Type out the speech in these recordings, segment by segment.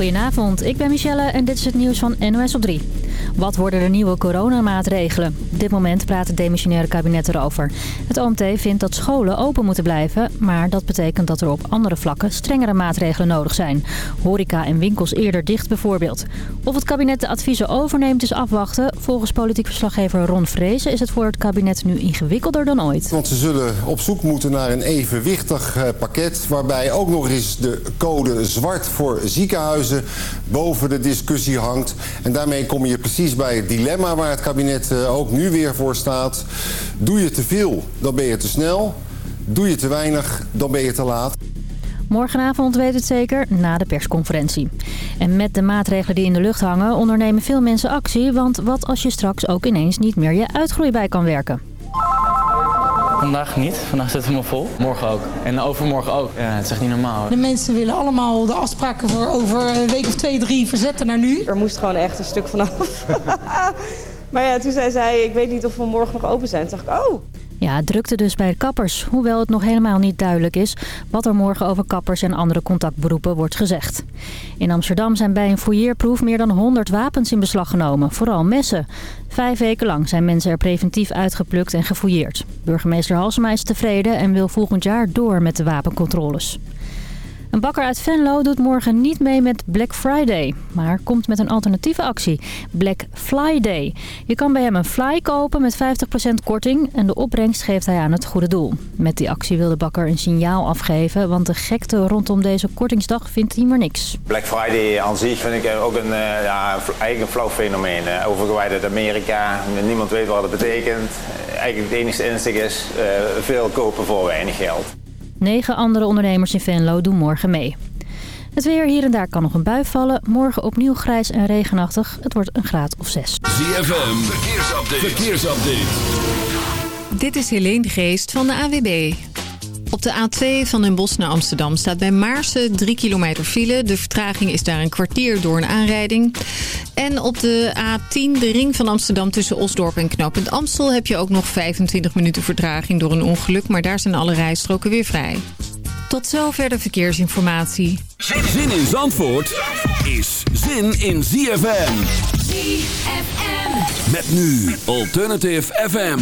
Goedenavond, ik ben Michelle en dit is het nieuws van NOS op 3. Wat worden de nieuwe coronamaatregelen? Op dit moment praat het demissionaire kabinet erover. Het OMT vindt dat scholen open moeten blijven, maar dat betekent dat er op andere vlakken strengere maatregelen nodig zijn. Horeca en winkels eerder dicht bijvoorbeeld. Of het kabinet de adviezen overneemt is afwachten. Volgens politiek verslaggever Ron Vrezen is het voor het kabinet nu ingewikkelder dan ooit. Want ze zullen op zoek moeten naar een evenwichtig eh, pakket... waarbij ook nog eens de code zwart voor ziekenhuizen boven de discussie hangt. En daarmee kom je precies bij het dilemma waar het kabinet eh, ook nu weer voor staat. Doe je te veel, dan ben je te snel. Doe je te weinig, dan ben je te laat. Morgenavond weet het zeker, na de persconferentie. En met de maatregelen die in de lucht hangen ondernemen veel mensen actie... want wat als je straks ook ineens niet meer je uitgroei bij kan werken? Vandaag niet. Vandaag zit het helemaal vol. Morgen ook. En overmorgen ook. Ja, het is echt niet normaal. De mensen willen allemaal de afspraken voor over een week of twee, drie verzetten naar nu. Er moest gewoon echt een stuk vanaf. maar ja, toen zei zij, ik weet niet of we morgen nog open zijn. Toen dacht ik, oh, Ja, drukte dus bij de kappers. Hoewel het nog helemaal niet duidelijk is wat er morgen over kappers en andere contactberoepen wordt gezegd. In Amsterdam zijn bij een fouilleerproef meer dan 100 wapens in beslag genomen, vooral messen. Vijf weken lang zijn mensen er preventief uitgeplukt en gefouilleerd. Burgemeester Halsema is tevreden en wil volgend jaar door met de wapencontroles. Een bakker uit Venlo doet morgen niet mee met Black Friday, maar komt met een alternatieve actie, Black Fly Day. Je kan bij hem een fly kopen met 50% korting en de opbrengst geeft hij aan het goede doel. Met die actie wil de bakker een signaal afgeven, want de gekte rondom deze kortingsdag vindt hij maar niks. Black Friday aan zich vind ik ook een, eh, ja, een flauw fenomeen. eh, Overgewaaid uit Amerika, niemand weet wat het betekent. Eigenlijk het enige inzicht is eh, veel kopen voor weinig geld. Negen andere ondernemers in Venlo doen morgen mee. Het weer hier en daar kan nog een bui vallen. Morgen opnieuw grijs en regenachtig. Het wordt een graad of zes. ZFM, verkeersupdate. verkeersupdate. Dit is Helene de Geest van de AWB. Op de A2 van Den Bosch naar Amsterdam staat bij Maarsen 3 kilometer file. De vertraging is daar een kwartier door een aanrijding. En op de A10, de ring van Amsterdam tussen Osdorp en Knooppunt Amstel... heb je ook nog 25 minuten vertraging door een ongeluk... maar daar zijn alle rijstroken weer vrij. Tot zover de verkeersinformatie. Zin in Zandvoort is zin in ZFM. ZFM. Met nu Alternative FM.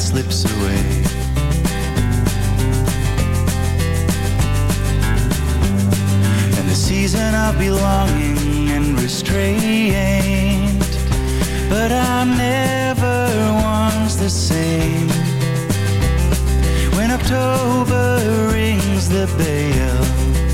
Slips away. And the season of belonging and restraint. But I'm never once the same. When October rings the bell.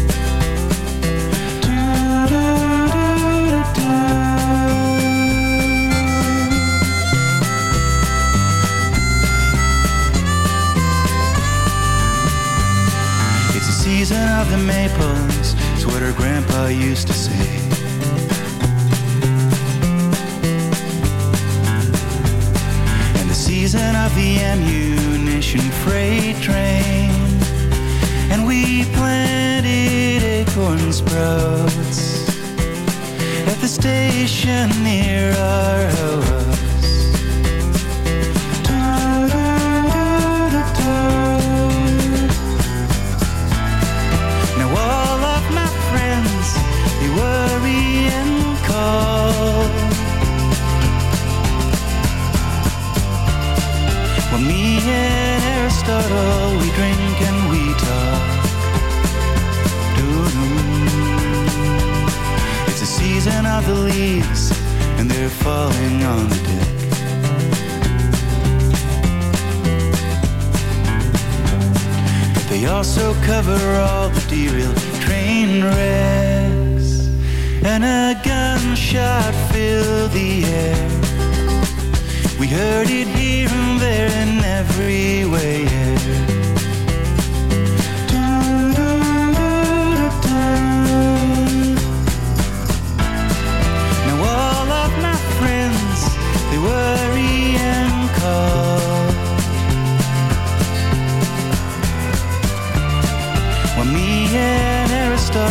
Season of the maples, it's what her grandpa used to say. And the season of the ammunition freight train. And we planted acorn sprouts at the station near our house. The leaves, and they're falling on the deck. But they also cover all the derailed train wrecks. And a gunshot filled the air. We heard it here and there and everywhere.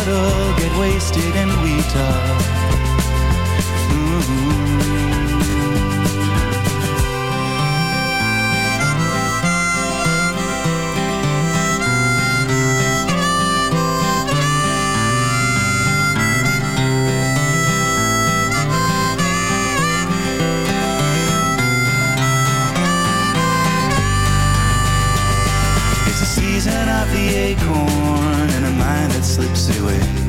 get wasted and we talk. Slips away.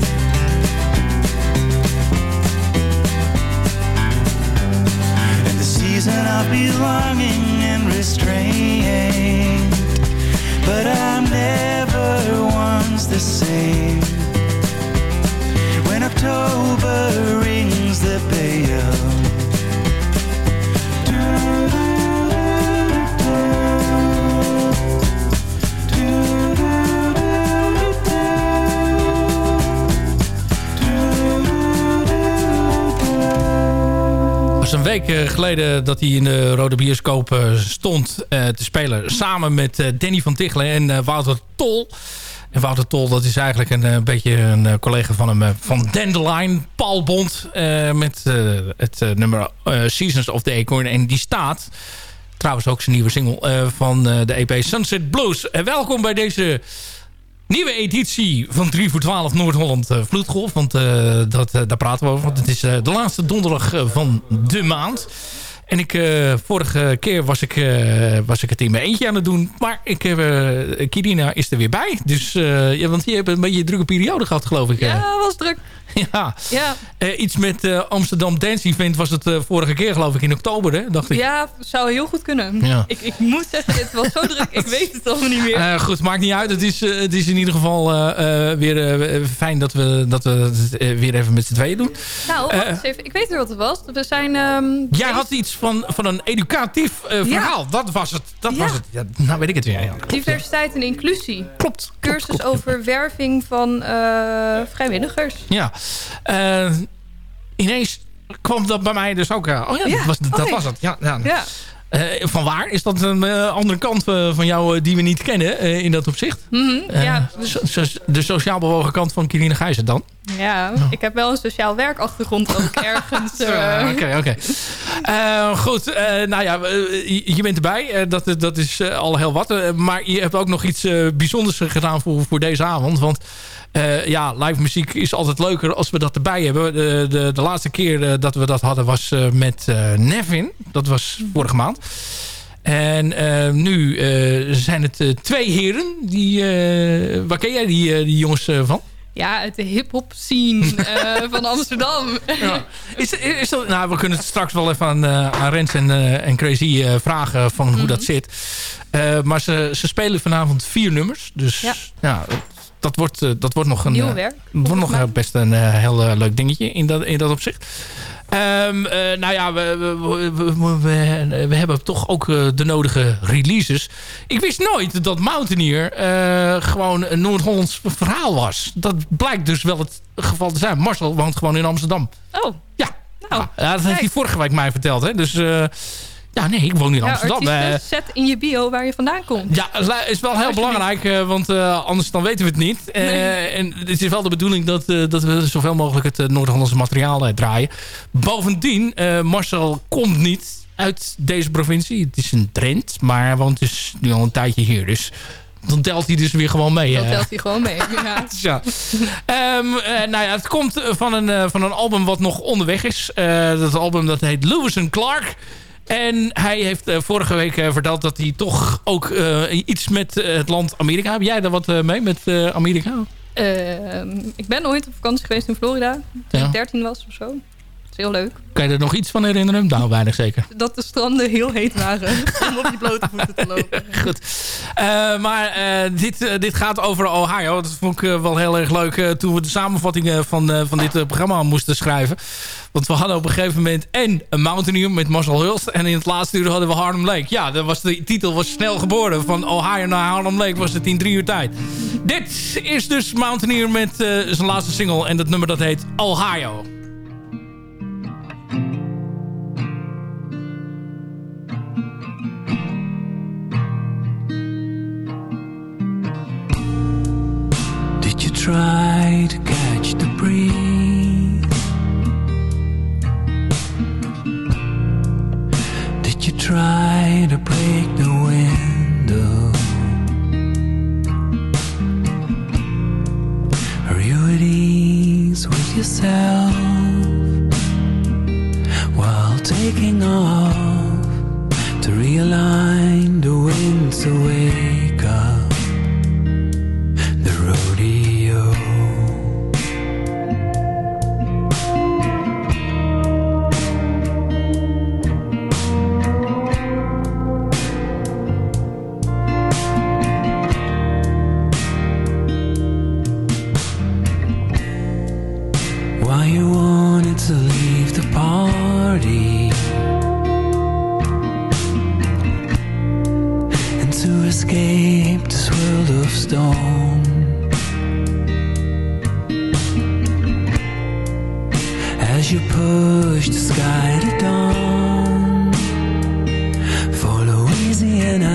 Een geleden dat hij in de Rode Bioscoop eh, stond eh, te spelen. Samen met eh, Danny van Tichelen en Wouter Tol. En Wouter Tol, dat is eigenlijk een eh, beetje een collega van hem. van Dandelion, Paul Bond. met het nummer Seasons of the Acorn. En die staat trouwens ook zijn nieuwe single van de EP Sunset Blues. Welkom bij deze nieuwe editie van 3 voor 12 Noord-Holland eh, Vloedgolf. Want eh, dat, eh, daar praten we over. Want het is de laatste donderdag van de maand. En ik, eh, vorige keer was ik, eh, was ik het in mijn eentje aan het doen. Maar ik heb, eh, Kirina is er weer bij. Dus, ja, want je hebt een beetje een drukke periode gehad, geloof ik. Ja, was druk. ja. Ja, iets met Amsterdam Dance Event was het vorige keer, geloof ik, in oktober, hè? Dacht ik. ja zou heel goed kunnen. Ja. Ik, ik moet zeggen, het was zo druk. Ik weet het allemaal niet meer. Goed, maakt niet uit. Het is, het is in ieder geval weer fijn dat we, dat we het weer even met z'n tweeën doen. nou, even. Ik weet weer wat het was. We zijn... ehm, Jij had iets van, van een educatief eh, verhaal. Dat was het. Dat Ja. was het. Ja, nou weet ik het weer. Ja, klopt, diversiteit en inclusie. Klopt. Cursus over werving van eh, vrijwilligers. Ja. Eh, ineens kwam dat bij mij dus ook. oh ja, dat, was, dat Oh, was het. Ja, ja. Van waar? Is dat een andere kant van jou die we niet kennen in dat opzicht? Mhm, ja. so- so- de sociaal bewogen kant van Kirine Gijzen dan? Ja, ik heb wel een sociaal werkachtergrond ook ergens. eh. Oké, oké. Eh, goed, eh, nou ja, je, bent erbij. Dat, dat is al heel wat. Maar je hebt ook nog iets bijzonders gedaan voor, voor deze avond. Want ja, live muziek is altijd leuker als we dat erbij hebben. De, de, de laatste keer dat we dat hadden was met Nevin. Dat was vorige maand. En nu zijn het twee heren. Die, waar ken jij die, die jongens van? Ja, uit de hip-hop scene eh, van Amsterdam. Ja. Is, is dat, nou, we kunnen het straks wel even aan, eh, aan Rens en, eh, en Crazy vragen van hoe Mhm. dat zit. Eh, maar ze, ze spelen vanavond vier nummers. Dus ja, Ja. dat, wordt, dat wordt nog een, Nieuw werk. wordt nog best een heel leuk dingetje in dat, in dat opzicht. Ehm, eh, nou ja, we, we, we, hebben toch ook eh, de nodige releases. Ik wist nooit dat Mountaineer eh, gewoon een Noord-Hollands verhaal was. Dat blijkt dus wel het geval te zijn. Marcel woont gewoon in Amsterdam. Oh, Ja, nou. ja, dat heeft hij vorige week mij verteld. Hè? Dus ja, nee, ik woon in Ja, Amsterdam. artiesten, Eh, zet in je bio waar je vandaan komt. ja, is wel heel belangrijk, eh, want eh, anders dan weten we het niet. En het is wel de bedoeling dat, dat we zoveel mogelijk het Noord-Hollandse materiaal draaien. Bovendien, Marcel komt niet uit deze provincie. Het is een trend, maar hij woont dus nu al een tijdje hier. Dus dan telt hij dus weer gewoon mee. Eh. telt hij gewoon mee. Ja. Ja. Ehm, eh, nou ja, het komt van een, van een album wat nog onderweg is. Dat album dat heet Lewis and Clark. En hij heeft eh, vorige week eh, verteld dat hij toch ook eh, iets met het land Amerika... Heb jij daar wat mee met Amerika? Ehm, ik ben ooit op vakantie geweest in Florida. Toen Ja. ik 13 was of zo. Is heel leuk. Kan je er nog iets van herinneren? Nou, weinig zeker. Dat de stranden heel heet waren. om op je blote voeten te lopen. Goed. Eh, maar eh, dit, eh, dit gaat over Ohio. Dat vond ik wel heel erg leuk toen we de samenvattingen van, van dit programma moesten schrijven. Want we hadden op een gegeven moment en een Mountaineer met Marcel Hulst. En in het laatste uur hadden we Harlem Lake. Ja, dat was de titel was snel geboren. Van Ohio naar Harlem Lake was het in drie uur tijd. Dit is dus Mountaineer met zijn laatste single. En dat nummer dat heet Ohio. try to catch the breeze? Did you try to break the window? Are you at ease with yourself while taking off to realign the winds away? Louisiana.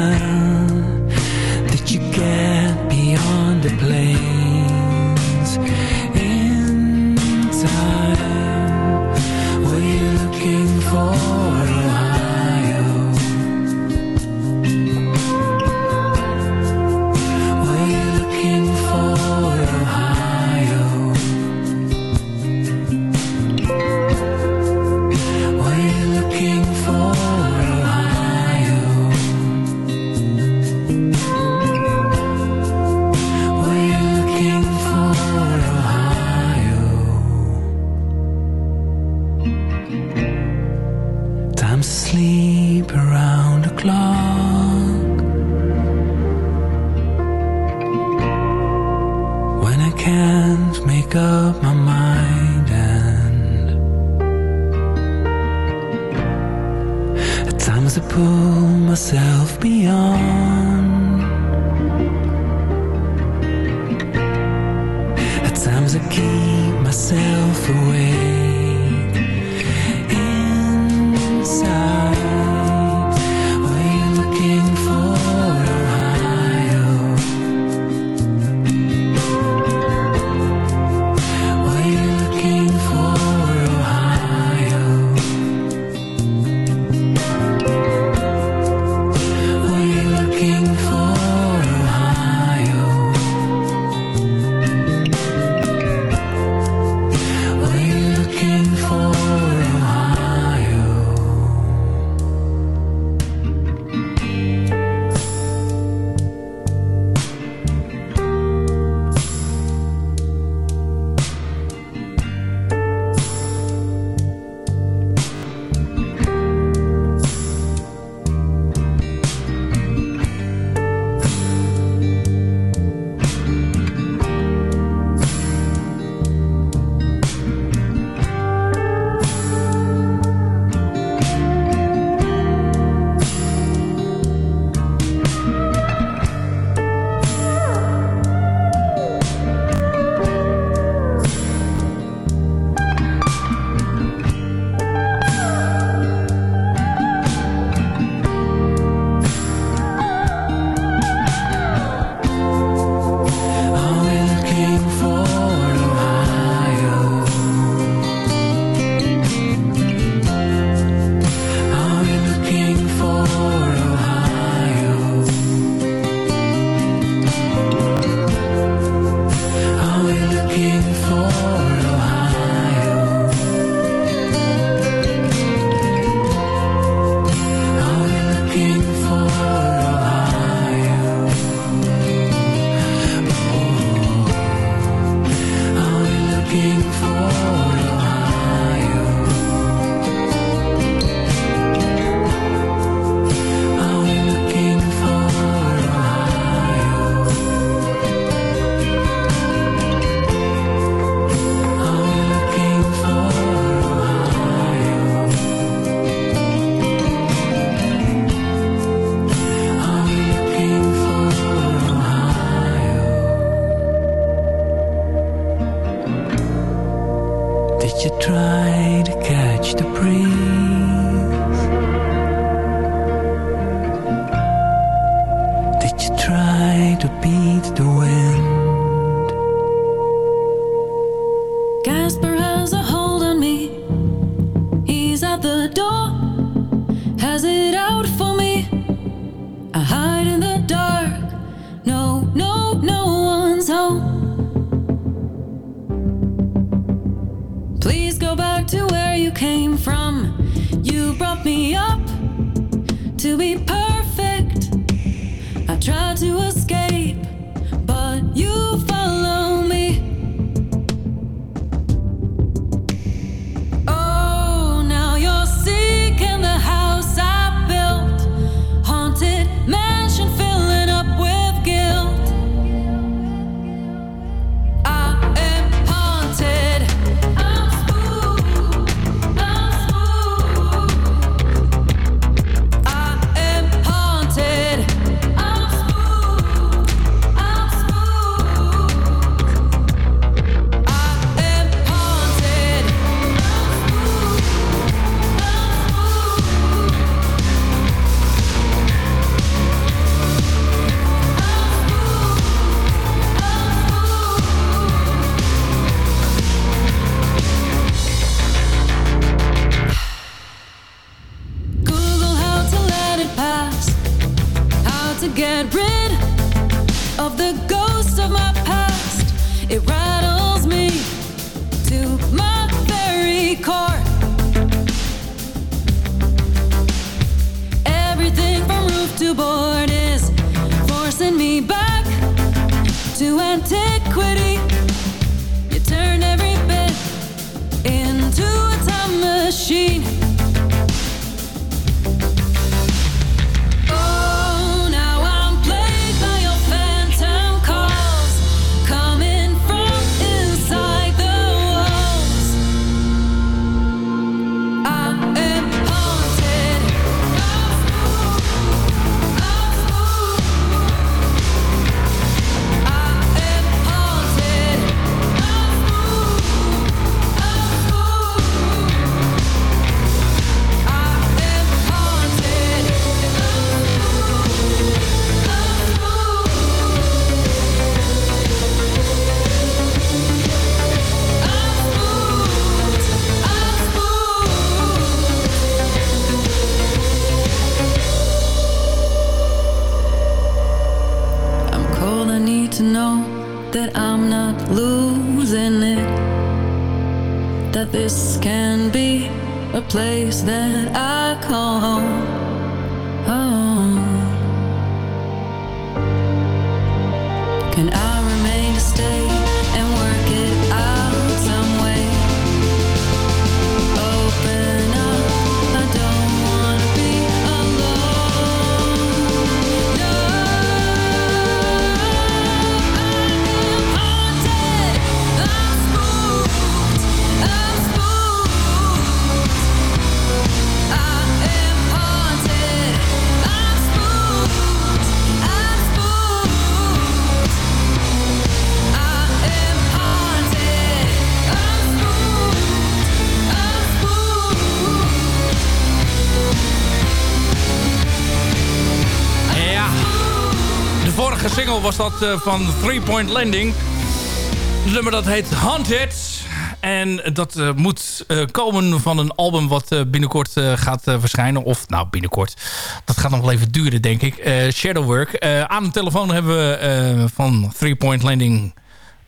to beat the wind. Vorige single was dat eh, van Three Point Landing. Het nummer dat heet Haunted. En dat eh, moet eh, komen van een album wat binnenkort gaat verschijnen. Of nou, binnenkort. Dat gaat nog wel even duren, denk ik. Shadowwork. Aan de telefoon hebben we van Three Point Landing...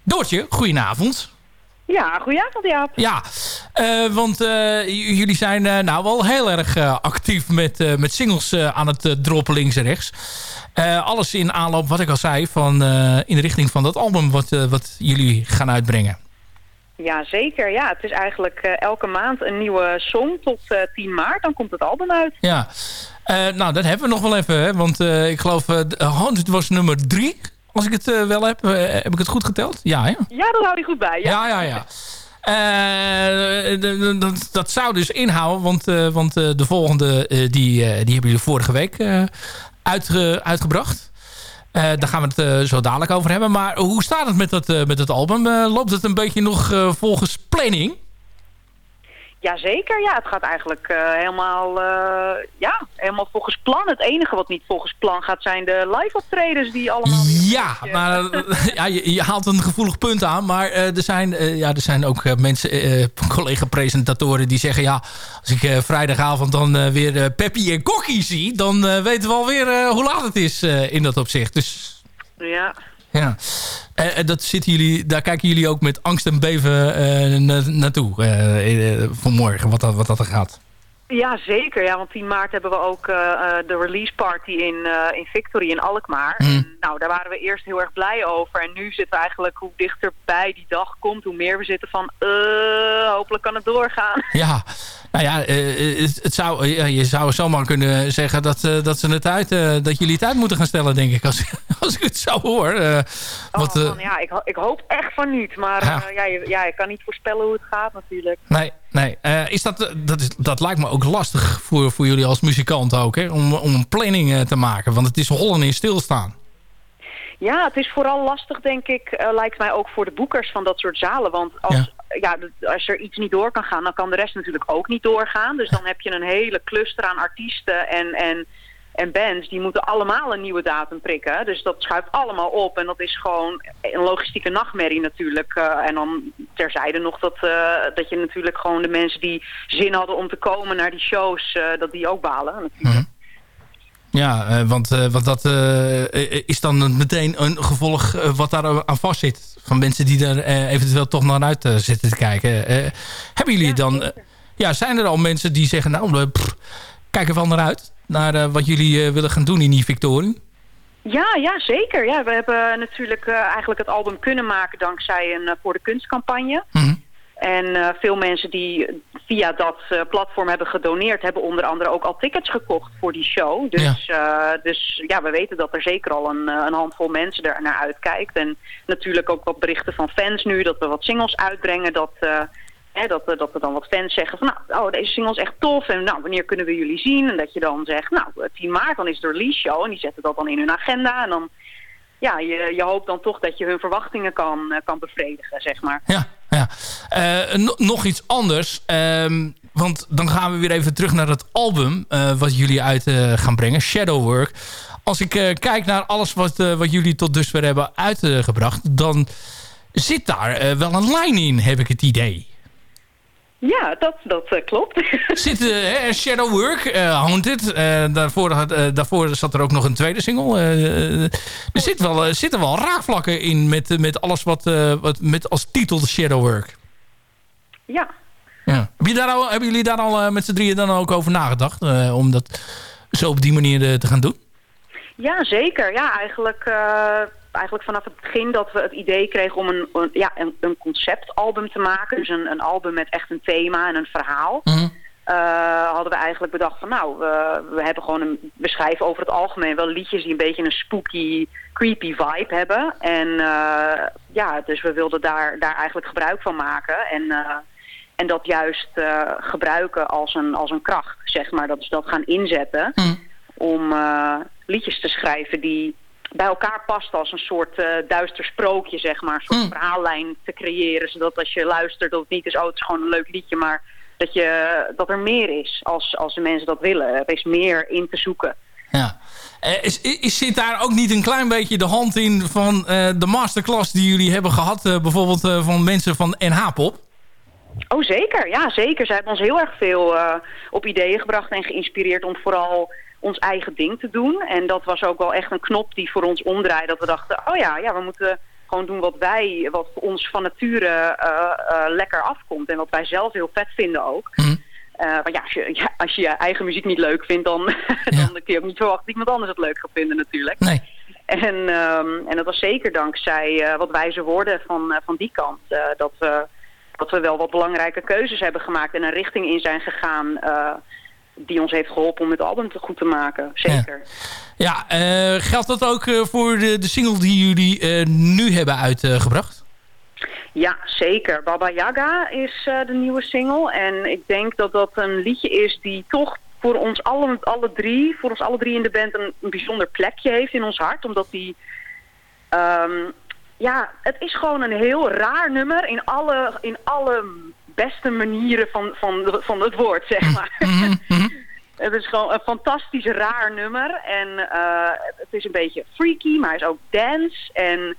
Doortje, goedenavond. Ja, goedenavond Jaap. Ja, want jullie zijn nou wel heel erg actief met, met singles aan het droppen links en rechts. Eh, alles in aanloop, wat ik al zei, van, eh, in de richting van dat album wat, eh, wat jullie gaan uitbrengen. Ja, zeker. Ja, het is eigenlijk elke maand een nieuwe song tot eh 10 maart. Dan komt het album uit. Ja, nou dat hebben we nog wel even, hè, want ik geloof Haunted was nummer drie. Als ik het wel heb, heb ik het goed geteld? Ja, hè? Ja, dat hou je goed bij. Ja, ja, ja. D- dat, dat zou dus inhouden, want, want de volgende die, die hebben jullie vorige week uitge- uitgebracht. Eh, daar gaan we het eh, zo dadelijk over hebben. Maar hoe staat het met dat, eh, met dat album? Loopt het een beetje nog volgens planning? Jazeker, ja. Het gaat eigenlijk eh, helemaal, eh, ja, helemaal volgens plan. Het enige wat niet volgens plan gaat zijn de live optredens die allemaal... Ja, maar eh, ja, je, je haalt een gevoelig punt aan. Maar er, zijn, ja, er zijn ook mensen, collega-presentatoren die zeggen... ja, als ik vrijdagavond dan weer Peppy en Kokkie zie... dan weten we alweer hoe laat het is in dat opzicht. Dus Ja. Ja, Eh, eh, dat zitten jullie, daar kijken jullie ook met angst en beven eh, na- naartoe eh, vanmorgen, wat dat, wat dat er gaat. Ja, zeker. Ja, want 10 maart hebben we ook uh, de release party in, uh, in Victory in Alkmaar. Mhm. En, nou, daar waren we eerst heel erg blij over. En nu zitten we eigenlijk, hoe dichterbij die dag komt, hoe meer we zitten van, uh, hopelijk kan het doorgaan. Ja, nou ja, het, het, zou, je zou zomaar kunnen zeggen dat, dat, ze het uit, dat jullie het uit moeten gaan stellen, denk ik, als, als ik het zo hoor. wat, oh, man, ja, ik, ik, hoop echt van niet. Maar ja. ja, je, ja, ik kan niet voorspellen hoe het gaat natuurlijk. Nee, nee. is dat, dat, is, dat lijkt me ook lastig voor, voor jullie als muzikant ook, hè? Om, om een planning te maken. Want het is hollen in stilstaan. Ja, het is vooral lastig, denk ik, uh, lijkt mij ook voor de boekers van dat soort zalen. Want als, ja. ja. als er iets niet door kan gaan, dan kan de rest natuurlijk ook niet doorgaan. Dus dan heb je een hele cluster aan artiesten en, en, en bands. Die moeten allemaal een nieuwe datum prikken. Dus dat schuift allemaal op. En dat is gewoon een logistieke nachtmerrie natuurlijk. Uh, en dan terzijde nog dat, uh, dat je natuurlijk gewoon de mensen die zin hadden om te komen naar die shows, dat die ook balen natuurlijk. Mm -hmm. Ja, uh, want, uh, want dat uh, is dan meteen een gevolg wat daar aan vast zit. Van mensen die er eventueel toch naar uit zitten te kijken. hebben jullie ja, dan... ja, zijn er al mensen die zeggen... Nou, pff, kijk er wel naar uit. Naar wat jullie willen gaan doen in die Victorie? Ja, ja, zeker. Ja, we hebben natuurlijk eigenlijk het album kunnen maken... dankzij een Voor de Kunstcampagne. -hmm. En uh, veel mensen die via dat uh, platform hebben gedoneerd... hebben onder andere ook al tickets gekocht voor die show. Dus ja, uh, dus, ja we weten dat er zeker al een, een handvol mensen er naar uitkijkt. En natuurlijk ook wat berichten van fans nu... dat we wat singles uitbrengen... dat, hè, dat, dat er dan wat fans zeggen van... nou, oh, deze single is echt tof en nou, wanneer kunnen we jullie zien? En dat je dan zegt, nou, 10 maart dan is de release show... en die zetten dat dan in hun agenda en dan... Ja, je, je hoopt dan toch dat je hun verwachtingen kan, kan bevredigen, zeg maar. Ja, ja. Uh, nog iets anders. Uh, want dan gaan we weer even terug naar het album... Uh, wat jullie uit uh, gaan brengen, Shadowwork. Als ik kijk naar alles wat, wat jullie tot dusver hebben uitgebracht... dan zit daar wel een lijn in, heb ik het idee. Ja, dat, dat uh, klopt. Zit uh, Shadowwork, uh, Haunted. daarvoor, daarvoor zat er ook nog een tweede single. er zit wel, zitten wel raakvlakken in met, met alles wat, wat met als titel Shadowwork. Ja. ja. Heb je daar al, hebben jullie daar al met z'n drieën dan ook over nagedacht? om dat zo op die manier te gaan doen? Ja, zeker. Ja, eigenlijk eigenlijk vanaf het begin dat we het idee kregen om een, een ja, een, een, conceptalbum te maken. Dus een, een, album met echt een thema en een verhaal. Mm -hmm. uh, hadden we eigenlijk bedacht van nou, we, we hebben gewoon een, we schrijven over het algemeen wel liedjes die een beetje een spooky, creepy vibe hebben. En uh, ja, dus we wilden daar, daar eigenlijk gebruik van maken. En, uh, en dat juist gebruiken als een, als een kracht, zeg maar. Dat is dat gaan inzetten mm. om liedjes te schrijven die bij elkaar past als een soort uh, duister sprookje, zeg maar. Een soort Mm. verhaallijn te creëren. Zodat als je luistert, dat het niet is, oh, het is gewoon een leuk liedje. Maar dat, je, dat er meer is als, als de mensen dat willen. Er is meer in te zoeken. Ja. Uh, is, is, zit daar ook niet een klein beetje de hand in van uh, de masterclass die jullie hebben gehad? bijvoorbeeld van mensen van NH-pop? Oh, zeker. Ja, zeker. Zij hebben ons heel erg veel op ideeën gebracht en geïnspireerd om vooral ons eigen ding te doen. En dat was ook wel echt een knop die voor ons omdraaide. Dat we dachten, oh ja, ja we moeten gewoon doen wat wij, wat voor ons van nature uh, uh, lekker afkomt. En wat wij zelf heel vet vinden ook. Mm. Want ja als, je, ja, als je je eigen muziek niet leuk vindt, dan, ja. dan kun je ook niet verwachten dat iemand anders het leuk gaat vinden natuurlijk. Nee. En, um, en dat was zeker dankzij wat wijze woorden van, van die kant. dat, we, dat we wel wat belangrijke keuzes hebben gemaakt en een richting in zijn gegaan die ons heeft geholpen om het album te goed te maken. Zeker. Ja, ja uh, geldt dat ook uh, voor de, de single die jullie uh, nu hebben uitgebracht? ja, zeker. Baba Yaga is de nieuwe single. En ik denk dat dat een liedje is die toch voor ons alle, alle drie, voor ons alle drie in de band een, een bijzonder plekje heeft in ons hart. Omdat die... Um, ja, het is gewoon een heel raar nummer in alle, in alle beste manieren van, van, van het woord, zeg maar. Mm -hmm. het is gewoon een fantastisch raar nummer. En uh, het is een beetje freaky, maar hij is ook dance en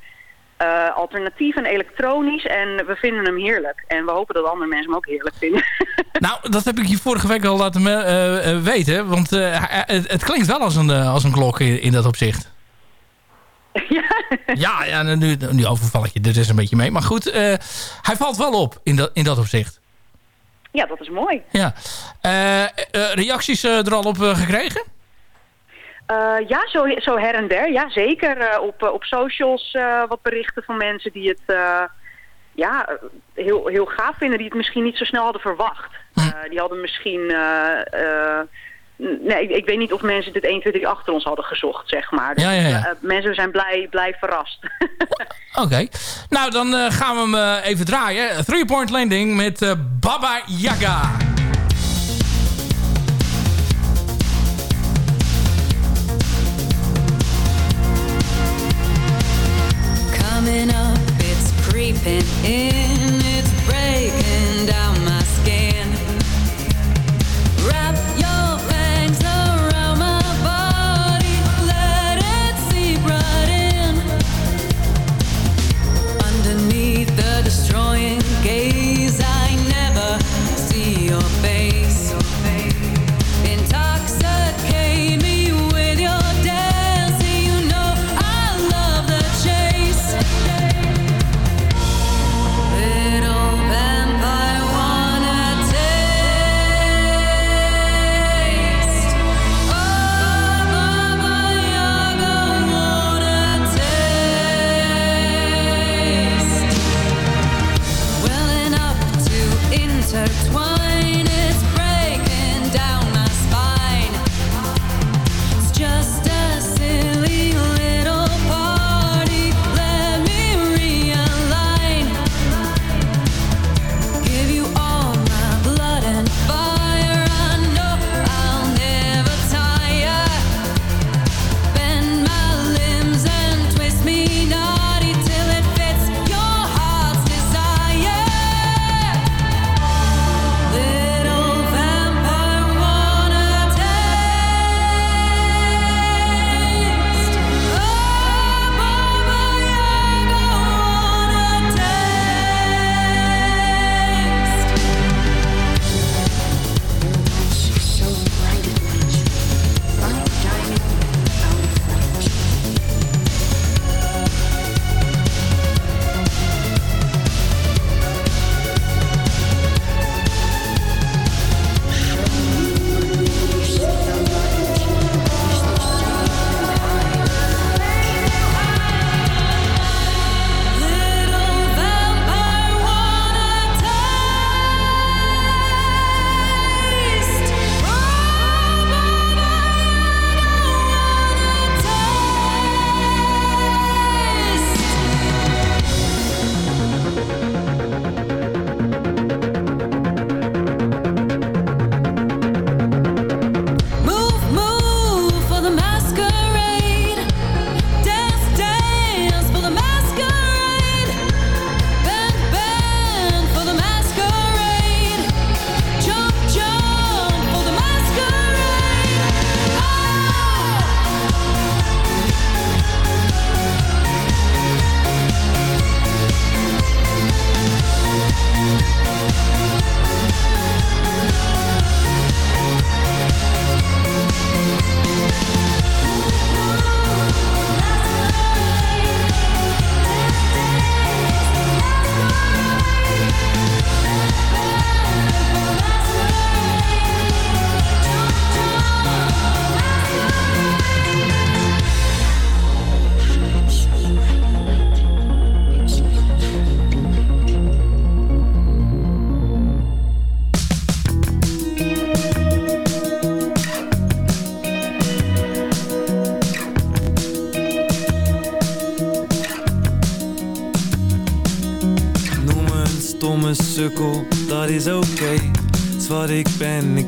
uh, alternatief en elektronisch. En we vinden hem heerlijk. En we hopen dat andere mensen hem ook heerlijk vinden. nou, dat heb ik je vorige week al laten uh, weten. Want het, het, klinkt wel als een, als een klok in, in dat opzicht. Ja, ja, ja nu, nu overval ik je er dus een beetje mee. Maar goed, uh, hij valt wel op in dat, in dat opzicht. Ja, dat is mooi. Ja. Eh, eh, reacties eh, er al op eh, gekregen? Eh, ja, zo, zo her en der. Ja, zeker. Eh, op, eh, op socials eh, wat berichten van mensen die het eh, ja, eh, heel, heel gaaf vinden. Die het misschien niet zo snel hadden verwacht. Eh, die hadden misschien... nee, ik, ik weet niet of mensen dit 1, 2, 3 achter ons hadden gezocht, zeg maar. Dus, Ja, ja, ja. eh, mensen zijn blij, blij verrast. Oké. Nou, dan eh, gaan we hem eh, even draaien. Three Point Landing met eh, Baba Yaga. Coming up, it's creeping in, it's breaking down my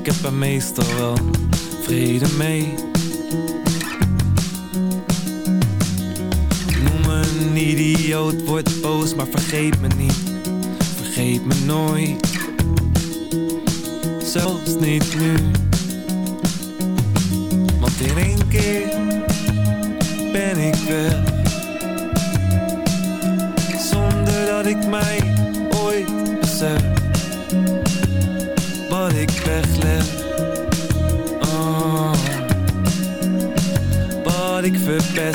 ik heb er meestal wel Heb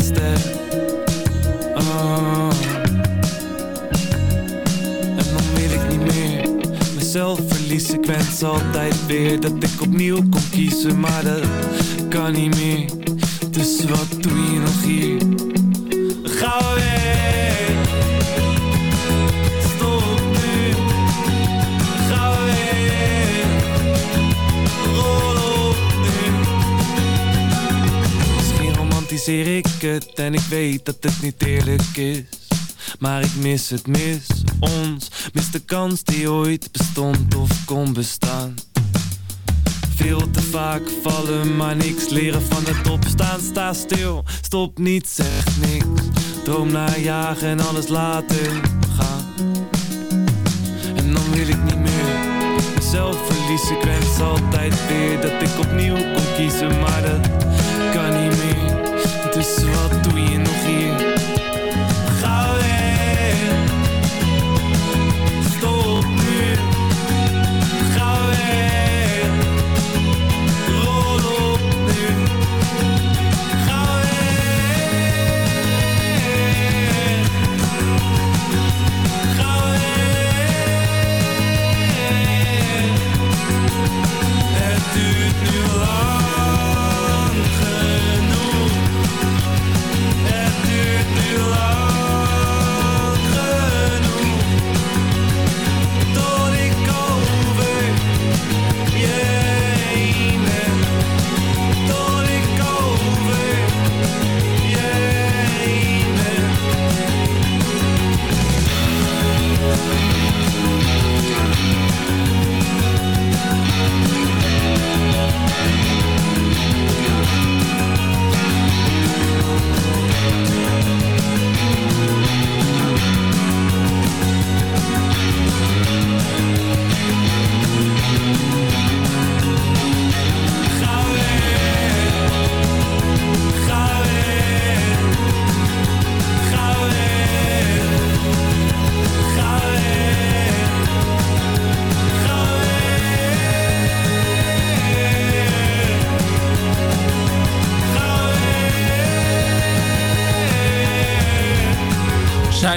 oh. En dan wil ik niet meer mezelf verlies Ik wens altijd weer dat ik opnieuw kon kiezen Maar dat kan niet meer Dus wat doe je nog hier? Romantiseer ik het En ik weet dat het niet eerlijk is. Maar ik mis het, mis ons Mis de kans die ooit bestond of kon bestaan. Veel te vaak vallen, maar niks Leren van het opstaan, sta stil Stop niet, zeg niks. Droom naar jagen en alles laten gaan. En dan wil ik niet meer. Mezelf verliezen, ik wens altijd weer Dat ik opnieuw kon kiezen Maar dat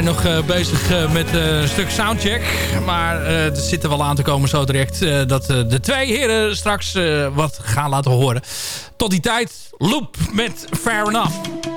zijn nog eh, bezig eh, met eh, een stuk soundcheck. Maar er zit er wel aan te komen zo direct... dat de twee heren straks wat gaan laten horen. Tot die tijd, Loop met Fair Enough.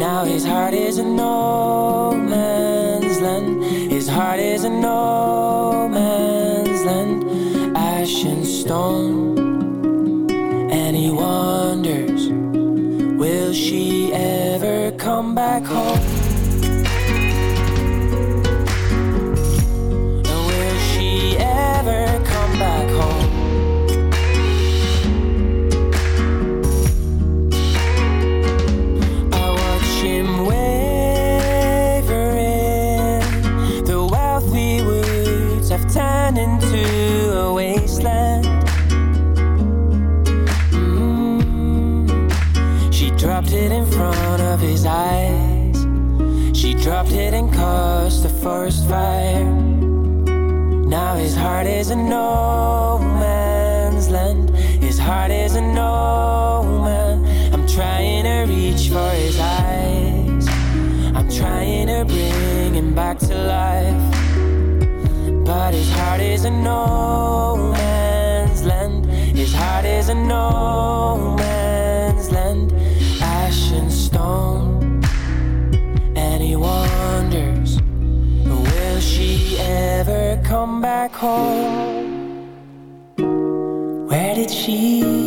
Now his heart is in no man's land. His heart is in no man's land. Ash and stone. And he wonders, will she ever come back home? Is in no man's land. His heart is in no man's land. Ash and stone. And he wonders, will she ever come back home? Where did she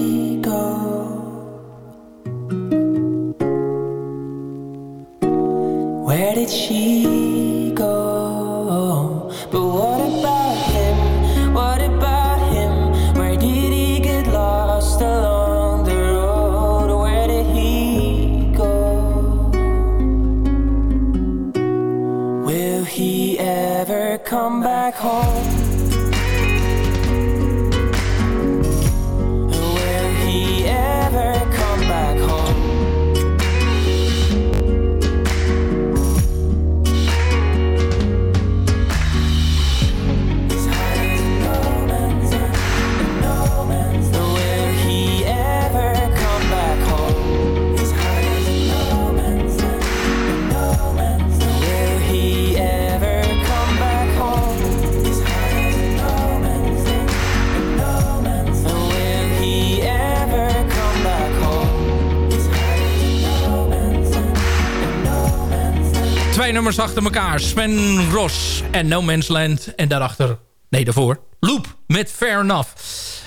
nummers achter elkaar. Sven Ros en No Man's Land. En daarachter, nee daarvoor, Loop met Fair Enough.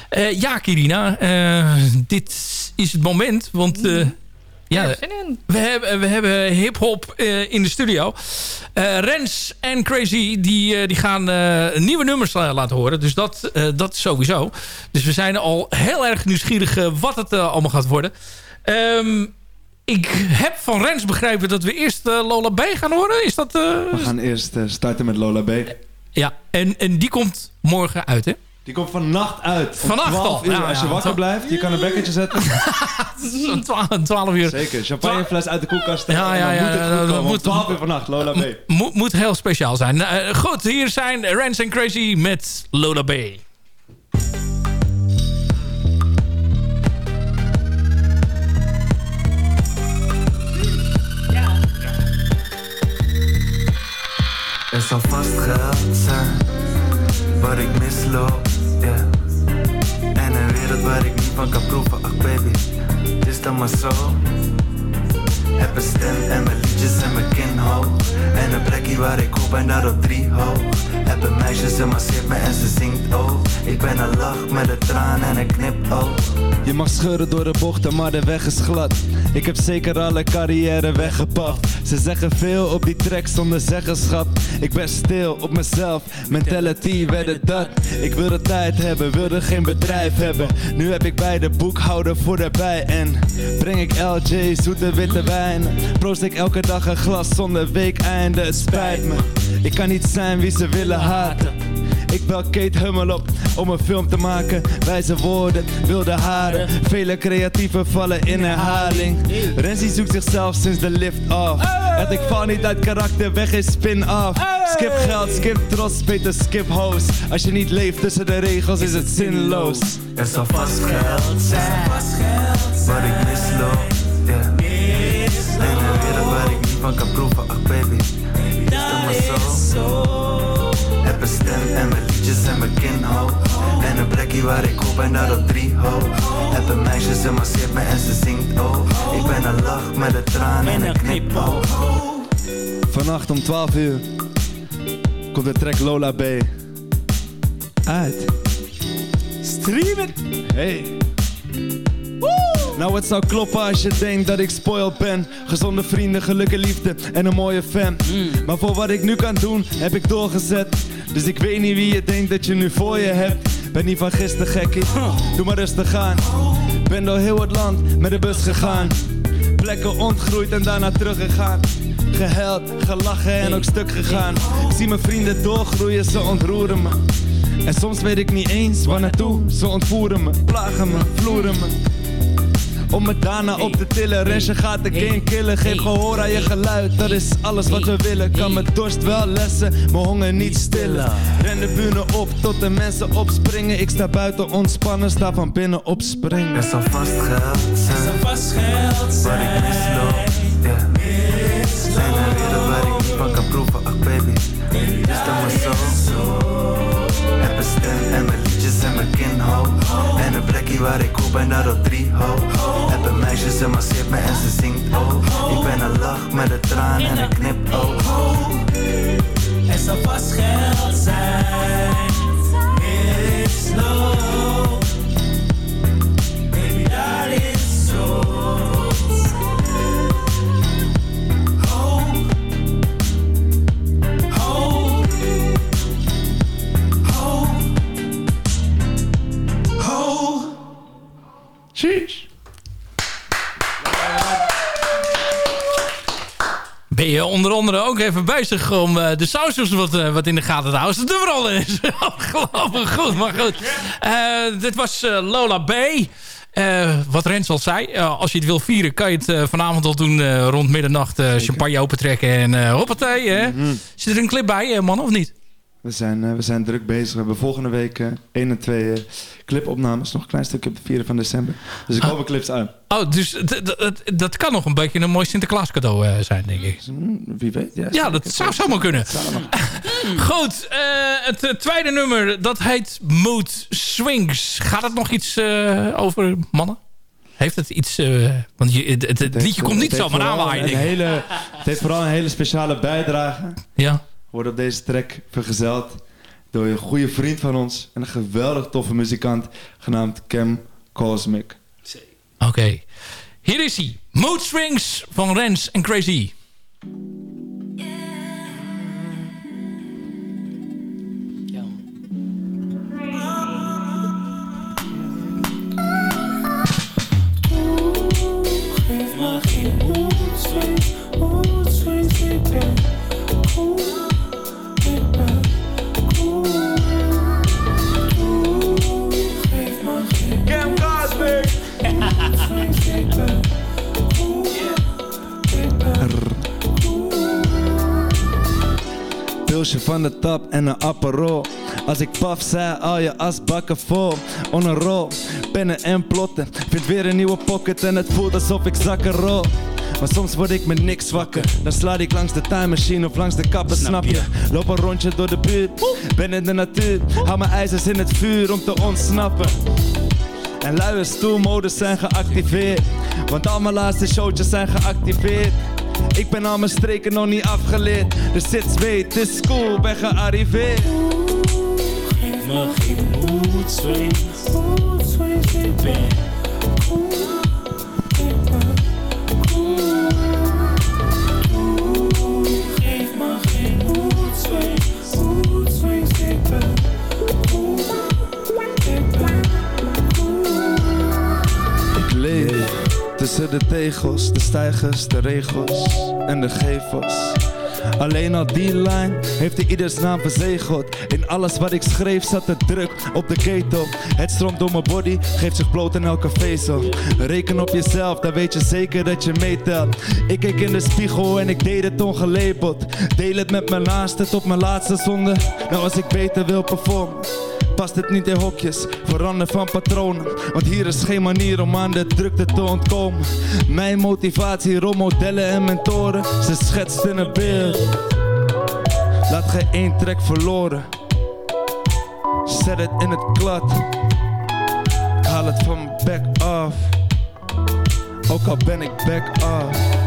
Eh, ja, Kirina, eh, dit is het moment. Want eh, ja, we hebben, we hebben hip-hop in de studio. Rens en Crazy die, die gaan nieuwe nummers la- laten horen. Dus dat, dat sowieso. Dus we zijn al heel erg nieuwsgierig wat het allemaal gaat worden. Ehm, ik heb van Rens begrepen dat we eerst eh, Lola B gaan horen. Is dat... eh, We gaan eerst eh, starten met Lola B. Ja, en, en die komt morgen uit, hè? Die komt vannacht uit. Vannacht 12 al? uur. Ja, Als je ja, wakker blijft, je kan een wekkertje zetten. Zo'n 12 uur. Zeker. Champagnefles uit de koelkast. Ja, ja, ja. Dan moet het. Om moet- 12 uur vannacht, Lola B. Moet, moet heel speciaal zijn. Nou, goed, hier zijn Rans and Crazy met Lola B. zal vast geld zijn Waar ik misloop, yeah. En een wereld waar ik niet van kan proeven, ach baby. Het is dan maar zo. Heb een stem en mijn liedjes en mijn kin hoog. En een plekje waar ik hoop en daar op drie hoog. Heb een meisje, ze masseert me en ze zingt ook. Ik ben een lach met een traan en een knipoog. Je mag scheuren door de bochten, maar de weg is glad. Ik heb zeker alle carrière weggepakt. Ze zeggen veel op die track zonder zeggenschap. Ik ben stil op mezelf, mentality werd het dat. Ik wilde tijd hebben, wilde geen bedrijf hebben. Nu heb ik bij de boekhouder voor erbij. En breng ik LJ zoete witte wijn. Proost ik elke dag een glas zonder weekeinde. Het spijt me, ik kan niet zijn wie ze willen haten. Ik bel Kate Hummel op om een film te maken. Wijze woorden, wilde haren. Vele creatieven vallen in herhaling. Renzi zoekt zichzelf sinds de lift af. Echt, ik val niet uit karakter, weg is spin-off. Skip geld, skip trots, beter skip host. Als je niet leeft tussen de regels is het zinloos. Er zal vast geld zijn, wat ik misloop. Yeah. In een wereld waar ik niet van kan proeven, ach baby. Is dat maar zo? Een stem en mijn liedjes en mijn kin ho. En een plekje waar ik hoop en daar op drie ho. Heb een meisje, ze masseert me en ze zingt oh. Ik ben een lach met een traan en een knipoog. Vannacht om 12 uur komt de track Lola B uit. Stream het! Hey. Nou, het zou kloppen als je denkt dat ik spoiled ben. Gezonde vrienden, gelukkige liefde en een mooie fan. Maar voor wat ik nu kan doen, heb ik doorgezet. Dus ik weet niet wie je denkt dat je nu voor je hebt. Ben niet van gisteren gekkie, doe maar rustig aan. Ben door heel het land met de bus gegaan. Plekken ontgroeid en daarna teruggegaan. Gehuild, gelachen en ook stuk gegaan. Ik zie mijn vrienden doorgroeien, ze ontroeren me. En soms weet ik niet eens waar naartoe. Ze ontvoeren me, plagen me, vloeren me. Om me daarna op te tillen. Rensje gaat de game killen. Geef gehoor aan je geluid. Dat is alles wat we willen. Kan mijn dorst wel lessen, mijn honger niet stillen. Ren de bühne op tot de mensen opspringen. Ik sta buiten ontspannen, sta van binnen op springen. Er zal vast geld zijn, wat ik misloop. Yeah. Wereld waar ik niet van kan proeven, ach baby. Is dat maar zo? Heb een stem en mijn en mijn kin ho. En een plekje waar ik hoop en daar op drie ho. Heb een meisje, ze masseert me en ze zingt oh. Ik ben een lach met een traan en een knip oh. Zal vast geld zijn. Misloop. Sheesh. Ben je onder andere ook even bezig om eh, de sausjes wat, eh, wat in de gaten te houden. De rol is ongelooflijk goed, maar goed. Eh, dit was Lola B. Wat Rens al zei, als je het wil vieren... kan je het vanavond al doen rond middernacht. champagne opentrekken en hoppatee. Hè? Zit er een clip bij, man, of niet? We zijn, eh, we zijn druk bezig. We hebben volgende week eh 1 en 2 eh, clipopnames. Nog een klein stukje op de 4 van december. Dus ik hoop er clips uit. Oh, dus dat kan nog een beetje een mooi Sinterklaas cadeau zijn, denk ik. Wie weet, ja. Ja, dat zou zomaar kunnen. Goed, het tweede nummer, dat heet Mood Swings. Gaat het nog iets over mannen? Heeft het iets... want je, het, het, het liedje komt niet zomaar aanwaaien, een denk ik. hele, Het heeft vooral een hele speciale bijdrage. Ja. Wordt op deze track vergezeld door een goede vriend van ons. En een geweldig toffe muzikant genaamd Cam Cosmic. Oké. Hier is hij. Mood Swings van Rens en Crazy. Geen Van de tap en een aperol. Als ik paf zei, al je asbakken vol. On een rol, pennen en plotten. Vind weer een nieuwe pocket en het voelt alsof ik zakken rol. Maar soms word ik met niks wakker. Dan sla ik langs de time machine of langs de kappen, snap je? Loop een rondje door de buurt, ben in de natuur. Hou mijn ijzers in het vuur om te ontsnappen. En luie stoelmodus zijn geactiveerd. Want al mijn laatste showtjes zijn geactiveerd. Ik ben al mijn streken nog niet afgeleerd. De sits weet, het is cool, ben gearriveerd. Geef me geen moedswings, moedswings, ik ben tussen de tegels, de stijgers, de regels en de gevels. Alleen al die line heeft hij ieders naam verzegeld. In alles wat ik schreef zat de druk op de ketel. Het stroomt door mijn body, geeft zich bloot in elke vezel. Reken op jezelf, dan weet je zeker dat je meetelt. Ik keek in de spiegel en ik deed het ongelabeld. Deel het met mijn naasten tot mijn laatste zonde. Nou als ik beter wil performen. Past het niet in hokjes, verander van patronen. Want hier is geen manier om aan de drukte te ontkomen. Mijn motivatie, rolmodellen en mentoren. Ze schetst in een beeld. Laat geen één trek verloren. Zet het in het klad. Haal het van mijn back af. Ook al ben ik back af.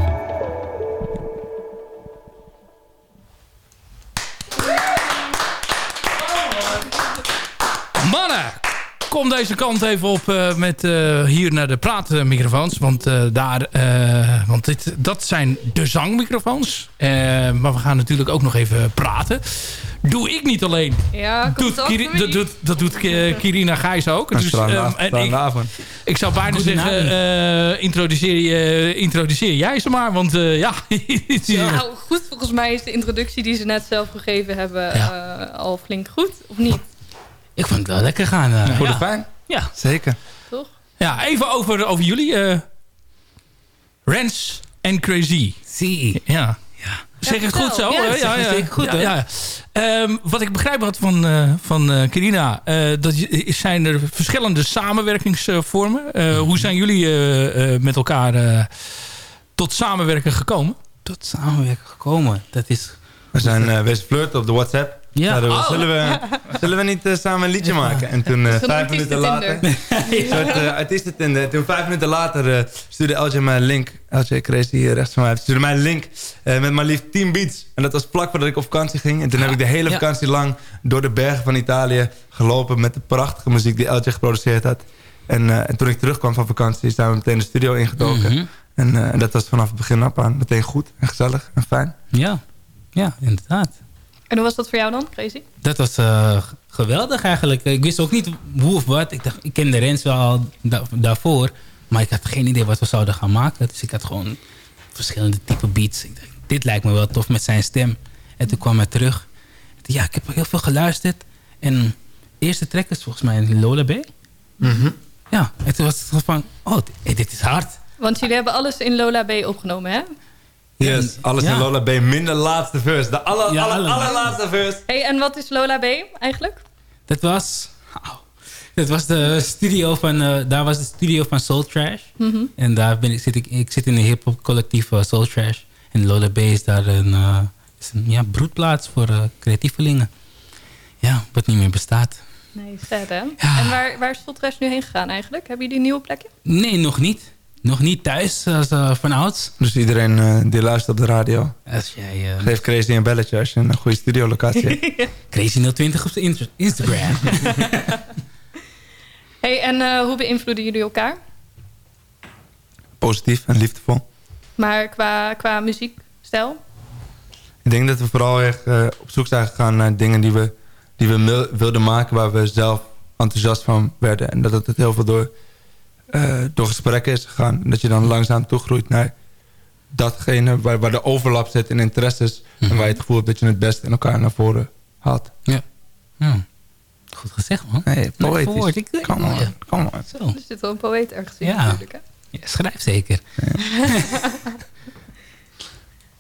Kom deze kant even op eh, met eh, hier naar de praatmicrofoons. Want, eh, daar, eh, want dit, dat zijn de zangmicrofoons. Eh, maar we gaan natuurlijk ook nog even praten. Doe ik niet alleen. Ja, Doet Kiri- dat, doet, dat doet Kirina Gijs ook. Dus, ehm, en ik, ik zou bijna zeggen, eh, introduceer, je, introduceer jij ze maar. Want eh, ja, Nou, goed, volgens mij is de introductie die ze net zelf gegeven hebben eh, al flink goed, of niet? Ik vond het wel lekker gaan. eh. Voor de Ja. fijn? Ja. Zeker. Toch? Ja, even over, over jullie. eh Rens en Crazy. Zie. Ja. Zeg het goed zo? Ja, zeg je zeker goed, ja, ja. Ehm, wat ik begrijp had van, eh van eh Kirina, eh, dat je- zijn er verschillende samenwerkingsvormen. Eh, hoe zijn jullie eh, eh, met elkaar eh, tot samenwerken gekomen? Tot samenwerken gekomen. Dat is... We zijn uh, wezen flirten op de WhatsApp. Ja. Oh. zullen, we, zullen we niet eh, samen een liedje maken? En toen, eh, Zo'n vijf minuten later... Een soort uh, artiestentinder. Toen vijf minuten later eh, stuurde LJ mij een link. LJ Crazy hier rechts van mij. Stuurde mij een link eh, met maar liefst 10 beats. En dat was vlak voordat ik op vakantie ging. En toen heb ik de hele Ja. vakantie lang door de bergen van Italië gelopen... met de prachtige muziek die LJ geproduceerd had. En, eh, en toen ik terugkwam van vakantie zijn we meteen de studio ingetoken. Mhm. en, eh, en dat was vanaf het begin af aan meteen goed en gezellig en fijn. Ja, ja inderdaad. En hoe was dat voor jou dan, Crazy? Dat was eh, geweldig eigenlijk. Ik wist ook niet hoe of wat. Ik, dacht, ik kende Rens wel al da- daarvoor. Maar ik had geen idee wat we zouden gaan maken. Dus ik had gewoon verschillende type beats. Ik dacht, dit lijkt me wel tof met zijn stem. En toen kwam hij terug. Ja, ik heb heel veel geluisterd. En de eerste track is volgens mij Lola B. Ja, en toen was het gewoon van... Oh, dit, dit is hard. Want jullie hebben alles in Lola B opgenomen, hè? Yes, alles Ja. in Lola B. Minder laatste verse. De aller, Ja, aller, alle- allerlaatste verse. Hey, en wat is Lola B eigenlijk? Dat was... Dat was de studio van... eh, daar was de studio van Soul Trash. Mhm. En daar ben ik, zit ik, ik zit in een hip-hop collectief eh, Soul Trash. En Lola B is daar een, eh, is een ja, broedplaats voor eh, creatievelingen. Ja, wat niet meer bestaat. Nee, sad hè? En waar, waar is Soultrash nu heen gegaan eigenlijk? Hebben jullie een nieuwe plekje? Nee, nog niet. Nog niet thuis, als uh, van ouds. Dus iedereen eh, die luistert op de radio. Als jij... eh, Geef Crazy een belletje als je een goede studiolocatie hebt. Crazy 020 op de Instagram. Hey, en eh, hoe beïnvloeden jullie elkaar? Positief en liefdevol. Maar qua, qua muziekstijl? Ik denk dat we vooral echt eh, op zoek zijn gegaan naar dingen die we, die we wilden maken... waar we zelf enthousiast van werden. En dat het heel veel door, eh, door gesprekken is gegaan. En dat je dan langzaam toegroeit naar datgene waar, waar de overlap zit in interesses... en waar je het gevoel hebt dat je het best in elkaar naar voren haalt. Ja. ja. Goed gezegd, man. Nee, poëtisch. Ik- Ja. come on. Zo. Er zit wel een poëet ergens in Ja. natuurlijk, hè? Ja, schrijf zeker.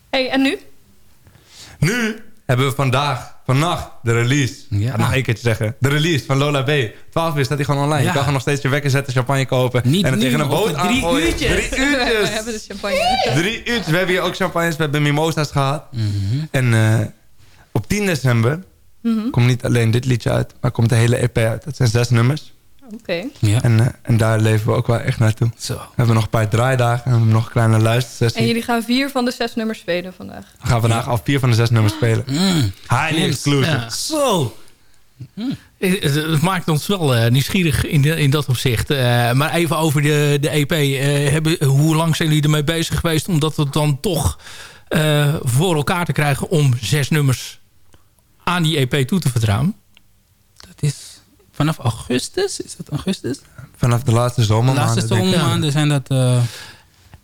hey, en nu? Nu hebben we vandaag, vannacht, de release. Ja. nog één keertje zeggen. De release van Lola B. 12 uur staat hij gewoon online. Ja. Je kan gewoon nog steeds je wekker zetten, champagne kopen. Niet en het nu, tegen een boot drie aangooien. uurtjes. Drie uurtjes. We hebben de champagne. Drie uurtjes. We hebben hier ook champagnes. We hebben mimosa's gehad. En eh, op 10 december Mhm. komt niet alleen dit liedje uit, maar komt de hele EP uit. Dat zijn zes nummers. Oké. En, eh, en daar leven we ook wel echt naartoe. Zo. We hebben nog een paar draaidagen en we hebben nog een kleine luistersessie. En jullie gaan vier van de zes nummers spelen vandaag. We gaan vandaag al vier van de zes nummers spelen. Mm. Highly exclusive. Ja. Zo. Het, het- het maakt ons wel eh, nieuwsgierig in, de- in dat opzicht. Eh, maar even over de, de EP. Eh, hebben, hoe lang zijn jullie ermee bezig geweest... om dat het dan toch eh, voor elkaar te krijgen... om zes nummers aan die EP toe te vertrouwen? Vanaf augustus. Is dat augustus? Vanaf de laatste De zomermaanden. laatste denk ik. zomermaanden zijn dat... eh,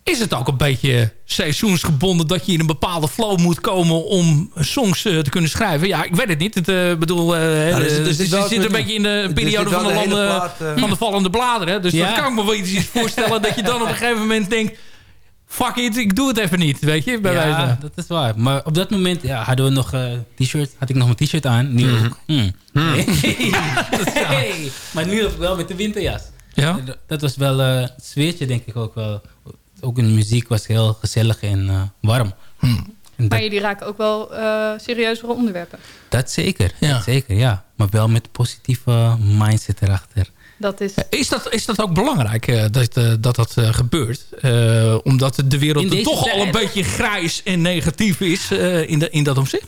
is het ook een beetje seizoensgebonden... dat je in een bepaalde flow moet komen om songs eh, te kunnen schrijven? Ja, ik weet het niet. Het eh, bedoel, Ja, dus- dus het het is wel zit een beetje in de er periode van de, de hele landen, plaat, van de vallende bladeren. Dus Ja. dat kan ik me wel iets voorstellen... dat je dan op een gegeven moment denkt... fuck it, ik doe het even niet, weet je? Bij wijze Ja, dat is waar. Maar op dat moment ja, hadden we nog eh, t-shirt. Had ik nog mijn t-shirt aan. Nu Mhm. ook. Hmm. Hey. Maar nu ook wel met de winterjas. Ja? Dat- was wel eh, het sfeertje denk ik ook wel. Ook in de muziek was heel gezellig en eh, warm. En Maar dat, jullie raken ook wel eh serieuzere onderwerpen. dat zeker. Ja. Dat zeker, ja. Maar wel met positieve mindset erachter. Dat is... Is dat, is dat ook belangrijk eh, dat, eh, dat dat eh, gebeurt? Eh, omdat de wereld toch al een beetje grijs en negatief is eh, in, de, in dat opzicht?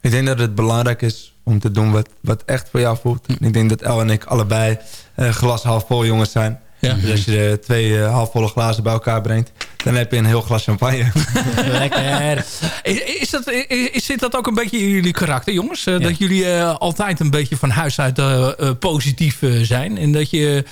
Ik denk dat het belangrijk is om te doen wat, wat echt voor jou voelt. En ik denk dat El en ik allebei eh, glas half vol jongens zijn. Ja. Dus als je de twee eh, halfvolle glazen bij elkaar brengt... dan heb je een heel glas champagne. Lekker. Is, is dat, is, zit dat ook een beetje in jullie karakter, jongens? Eh, Dat jullie eh, altijd een beetje van huis uit positief zijn. En dat je...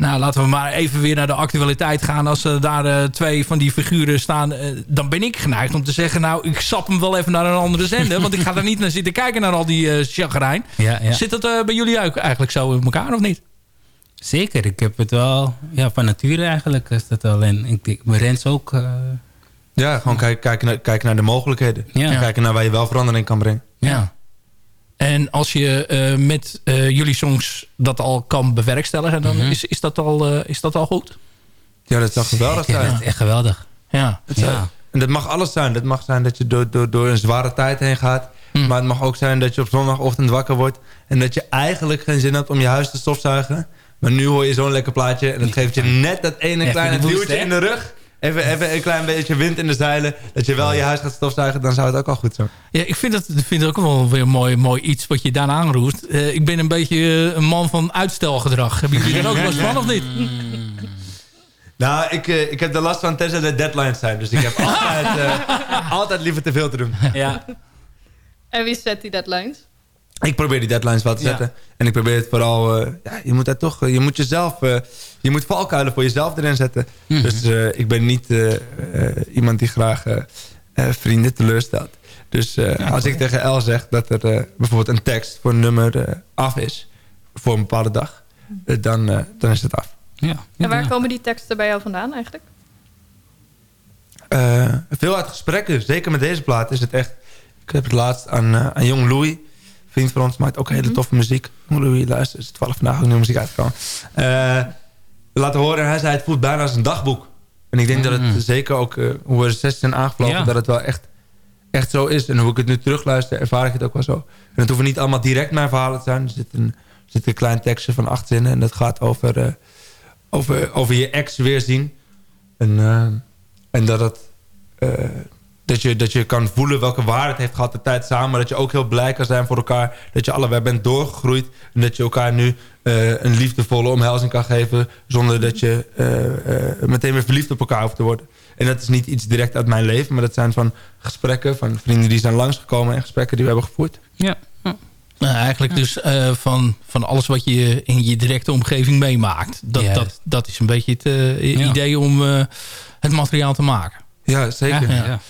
Nou, laten we maar even weer naar de actualiteit gaan. Als er daar eh, twee van die figuren staan... dan ben ik geneigd om te zeggen... nou, ik sap hem wel even naar een andere zender. want ik ga er niet naar zitten kijken naar al die eh chagrijn. Ja, ja. Zit dat eh, bij jullie ook eigenlijk zo in elkaar of niet? Zeker, ik heb het wel ja, van nature eigenlijk. Is dat al. En ik denk, mijn Rens ook. eh, Ja, gewoon kijken, kijken, naar, kijken naar de mogelijkheden. Ja. En Kijken naar waar je wel verandering kan brengen. Ja. En als je eh, met eh, jullie songs dat al kan bewerkstelligen... dan Mhm. is, is, dat al, is dat al goed? Ja, dat zou geweldig zijn. dat is echt geweldig. Ja. Zou- Ja. En dat mag alles zijn. Dat mag zijn dat je door, door, door een zware tijd heen gaat. Mm. Maar het mag ook zijn dat je op zondagochtend wakker wordt... en dat je eigenlijk geen zin hebt om je huis te stofzuigen. Maar nu hoor je zo'n lekker plaatje... en dat geeft je net dat ene Even kleine duwtje in de rug. Even, even een klein beetje wind in de zeilen. Dat je wel je huis gaat stofzuigen, dan zou het ook al goed zijn. Ja, ik vind het, ik vind ook wel weer mooi, mooi iets wat je daarna aanroest. Eh, ik ben een beetje eh, een man van uitstelgedrag. Hebben jullie daar ook last van of niet? Nou, ik, eh, ik heb er last van tenzij de deadlines zijn. Dus ik heb altijd, eh, altijd liever te veel te doen. Ja. En wie zet die deadlines? Ik probeer die deadlines wel te Ja. zetten. En ik probeer het vooral... eh, ja, je moet daar toch... eh, je moet jezelf... eh, je moet valkuilen voor jezelf erin zetten. Mhm. Dus eh, ik ben niet iemand die graag vrienden teleurstelt. Dus eh, als ik tegen El zeg dat er eh, bijvoorbeeld een tekst voor een nummer eh, af is... voor een bepaalde dag... dan, dan is het af. Ja. En waar Ja. komen die teksten bij jou vandaan eigenlijk? Eh, veel uit gesprekken. Zeker met deze plaat is het echt... Ik heb het laatst aan, aan Jong Louis. Vriend van ons maakt ook hele toffe muziek. Louis, luister. Er is toevallig vandaag ook nieuwe muziek uitgekomen. Eh laten horen. Hij zei het voelt bijna als een dagboek. En ik denk dat het zeker ook... eh, hoe we zes zijn aangevlogen... Ja. dat het wel echt, echt zo is. En hoe ik het nu terugluister... ervaar ik het ook wel zo. En het hoeven niet allemaal direct mijn verhalen te zijn. Er zit een, er zit een klein tekstje van acht zinnen. En dat gaat over, eh, over, over je ex weer zien. En, eh, en dat het... dat je, dat je kan voelen welke waarde het heeft gehad de tijd samen. Dat je ook heel blij kan zijn voor elkaar. Dat je allebei bent doorgegroeid. En dat je elkaar nu eh, een liefdevolle omhelzing kan geven. Zonder dat je eh, eh, meteen weer verliefd op elkaar hoeft te worden. En dat is niet iets direct uit mijn leven. Maar dat zijn van gesprekken. Van vrienden die zijn langsgekomen. En gesprekken die we hebben gevoerd. Ja. Nou, eigenlijk dus eh, van, van alles wat je in je directe omgeving meemaakt. Dat, Ja. dat, dat is een beetje het Ja. idee om eh, het materiaal te maken. Ja, zeker.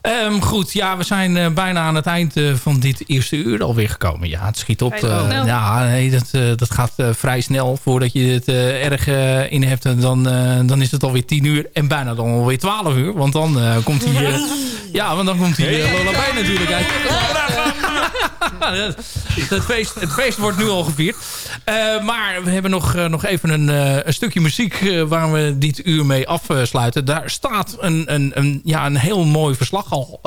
Ehm, goed, ja, we zijn eh, bijna aan het eind eh, van dit eerste uur alweer gekomen. Ja, het schiet op. Eh, ja, nee, dat, dat gaat vrij snel. Voordat je het erg in hebt, en dan, dan is het alweer tien uur. En bijna dan alweer twaalf uur. Want dan komt eh, ja, want dan komt die uh, Lola bij natuurlijk uit. Het, feest, het feest wordt nu al gevierd. Eh, maar we hebben nog, eh, nog even een, eh, een stukje muziek waar we dit uur mee afsluiten. Daar staat een, een, een, ja, een heel mooi verslag al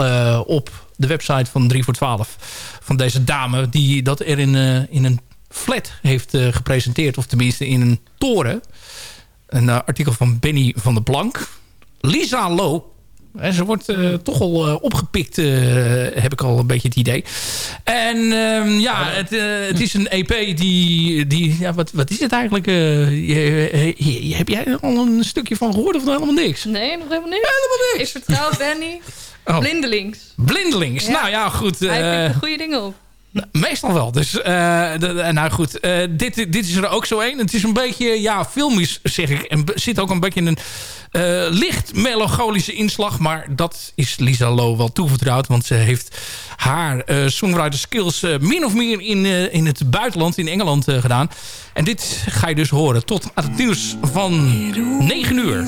op de website van 3 voor 12. Van deze dame die dat er in, in een flat heeft gepresenteerd. Of tenminste in een toren. Een artikel van Benny van der Blank. Lisa Lo. En ze wordt eh, toch al eh, opgepikt, eh, heb ik al een beetje het idee. En ehm, ja, het, het is een EP die... die ja, wat, wat is het eigenlijk? eh, je- je- heb jij al een stukje van gehoord of nog helemaal niks? Nee, nog helemaal niks. Helemaal niks. Ik vertrouw Benny. Oh. Blindelings. Blindelings. Ja. Nou ja, goed. Hij pikt de goede dingen op. Meestal wel. Dus, eh, nou goed, eh, dit, dit is er ook zo een. Het is een beetje, ja, filmisch zeg ik. En zit ook een beetje een eh, licht melancholische inslag. Maar dat is Lisa Low wel toevertrouwd. Want ze heeft haar songwriter skills min of meer in, in het buitenland, in Engeland gedaan. En dit ga je dus horen tot aan het nieuws van 9 uur.